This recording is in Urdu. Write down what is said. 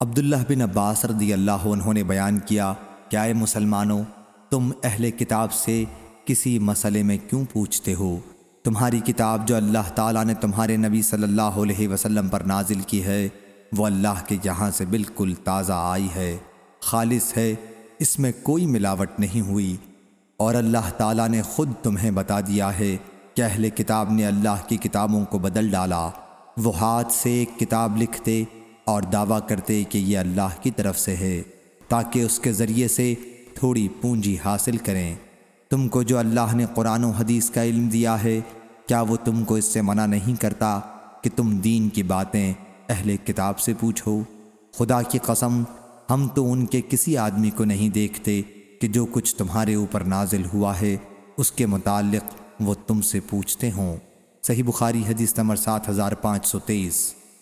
عبداللہ بن عباس رضی اللہ عنہ نے بیان کیا کیا اے مسلمانوں، تم اہل کتاب سے کسی مسئلے میں کیوں پوچھتے ہو؟ تمہاری کتاب جو اللہ تعالیٰ نے تمہارے نبی صلی اللہ علیہ وسلم پر نازل کی ہے، وہ اللہ کے یہاں سے بالکل تازہ آئی ہے، خالص ہے، اس میں کوئی ملاوٹ نہیں ہوئی۔ اور اللہ تعالیٰ نے خود تمہیں بتا دیا ہے کہ اہل کتاب نے اللہ کی کتابوں کو بدل ڈالا۔ وہ ہاتھ سے ایک کتاب لکھتے اور دعویٰ کرتے کہ یہ اللہ کی طرف سے ہے، تاکہ اس کے ذریعے سے تھوڑی پونجی حاصل کریں۔ تم کو جو اللہ نے قرآن و حدیث کا علم دیا ہے، کیا وہ تم کو اس سے منع نہیں کرتا کہ تم دین کی باتیں اہل کتاب سے پوچھو؟ خدا کی قسم، ہم تو ان کے کسی آدمی کو نہیں دیکھتے کہ جو کچھ تمہارے اوپر نازل ہوا ہے، اس کے متعلق وہ تم سے پوچھتے ہوں۔ صحیح بخاری حدیث نمبر سات ہزار پانچ سو تیئیس۔